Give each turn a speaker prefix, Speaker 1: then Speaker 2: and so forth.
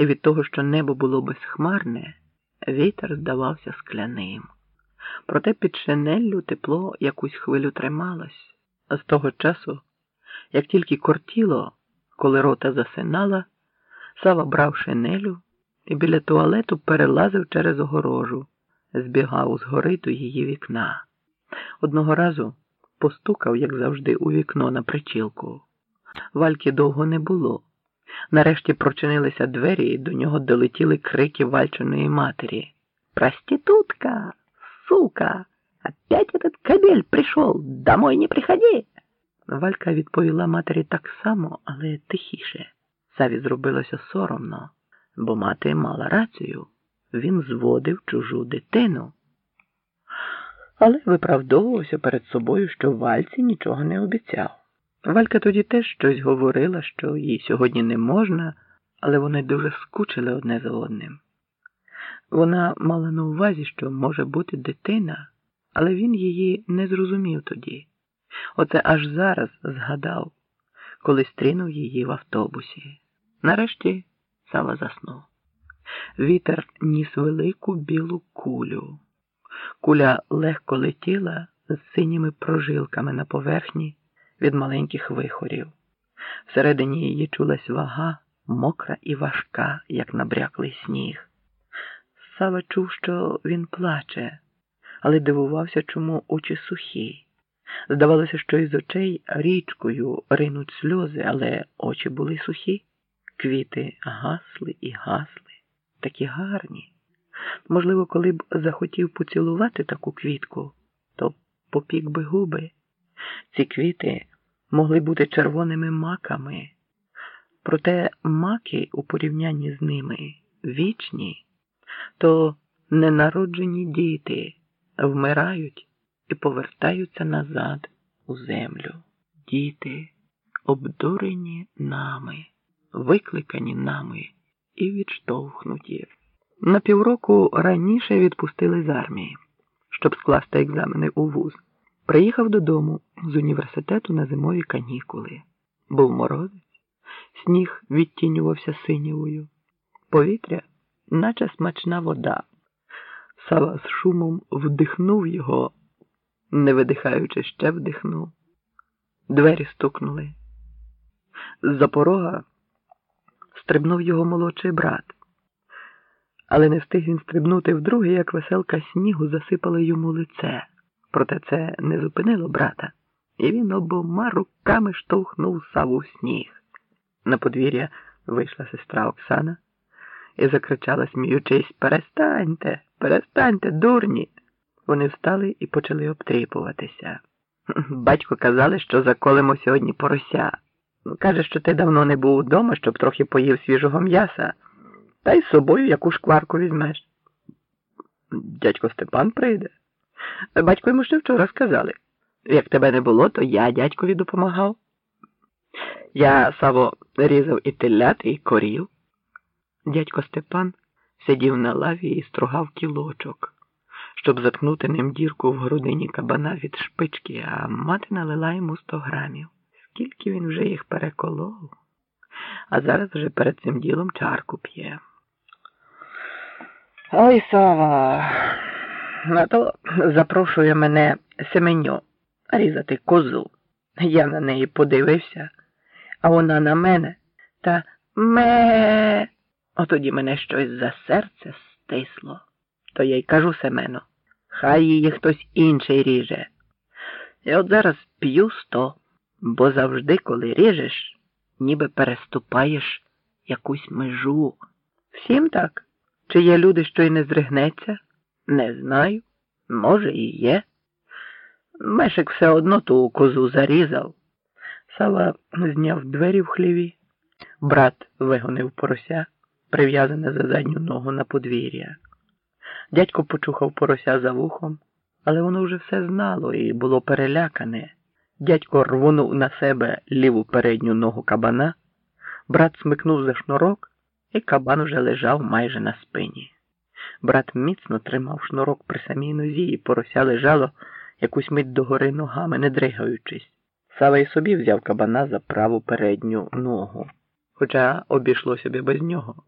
Speaker 1: і від того, що небо було безхмарне, вітер здавався скляним. Проте під шинеллю тепло якусь хвилю трималось, а з того часу, як тільки кортіло, коли рота засинала, Сава брав шинелю і біля туалету перелазив через огорожу, збігав з гори до її вікна. Одного разу постукав, як завжди, у вікно на причілку. Вальки довго не було. Нарешті прочинилися двері, і до нього долетіли крики вальчиної матері. «Проститутка! Сука! Опять этот кабель прийшов! Домой не приходи!» Валька відповіла матері так само, але тихіше. Саві зробилося соромно, бо мати мала рацію. Він зводив чужу дитину. Але виправдовувався перед собою, що Вальці нічого не обіцяв. Валька тоді теж щось говорила, що їй сьогодні не можна, але вони дуже скучили одне за одним. Вона мала на увазі, що може бути дитина, але він її не зрозумів тоді. Оце аж зараз згадав, коли стрінув її в автобусі. Нарешті Сава заснув. Вітер ніс велику білу кулю. Куля легко летіла з синіми прожилками на поверхні від маленьких вихорів. Всередині її чулась вага, мокра і важка, як набряклий сніг. Сава чув, що він плаче, але дивувався, чому очі сухі. Здавалося, що із очей річкою ринуть сльози, але очі були сухі. Квіти гасли і гасли, такі гарні. Можливо, коли б захотів поцілувати таку квітку, то попік би губи. Ці квіти могли бути червоними маками, проте маки у порівнянні з ними вічні, то ненароджені діти вмирають і повертаються назад у землю. Діти, обдурені нами, викликані нами і відштовхнуті. На півроку раніше відпустили з армії, щоб скласти екзамени у вуз. Приїхав додому з університету на зимові канікули. Був морозець, сніг відтінювався синівою, повітря, наче смачна вода. Сава з шумом вдихнув його, не видихаючи, ще вдихнув. Двері стукнули. З-за порога стрибнув його молодший брат. Але не встиг він стрибнути вдруге, як веселка снігу засипала йому лице. Проте це не зупинило брата, і він обома руками штовхнув саву в сніг. На подвір'я вийшла сестра Оксана і закричала, сміючись, Перестаньте, перестаньте, дурні. Вони встали і почали обтріпуватися. Батько казали, що заколимо сьогодні порося. Каже, що ти давно не був удома, щоб трохи поїв свіжого м'яса, та й з собою яку шкварку візьмеш. Дядько Степан прийде. Батько йому ще вчора сказали. Як тебе не було, то я дядькові допомагав. Я Саво різав і телят, і корів. Дядько Степан сидів на лаві і стругав кілочок, щоб заткнути ним дірку в грудині кабана від шпички, а мати налила йому сто грамів. Скільки він вже їх переколов, а зараз вже перед цим ділом чарку п'є. Ой, Сава, на то запрошує мене Семеньо різати козу. Я на неї подивився, а вона на мене та ме. Отоді мене щось за серце стисло. То я й кажу Семену, хай її хтось інший ріже. І от зараз п'ю сто, бо завжди, коли ріжеш, ніби переступаєш якусь межу. Всім так. Чи є люди, що й не зригнеться? Не знаю. Може, і є. Мешик все одно ту козу зарізав. Сава зняв двері в хліві. Брат вигонив порося, прив'язане за задню ногу на подвір'я. Дядько почухав порося за вухом, але воно вже все знало і було перелякане. Дядько рвонув на себе ліву передню ногу кабана, брат смикнув за шнурок, і кабан уже лежав майже на спині. Брат міцно тримав шнурок при самій нозі, і порося лежало якусь мить догори ногами, не дригаючись. Сава й собі взяв кабана за праву передню ногу, хоча обійшлося б без нього.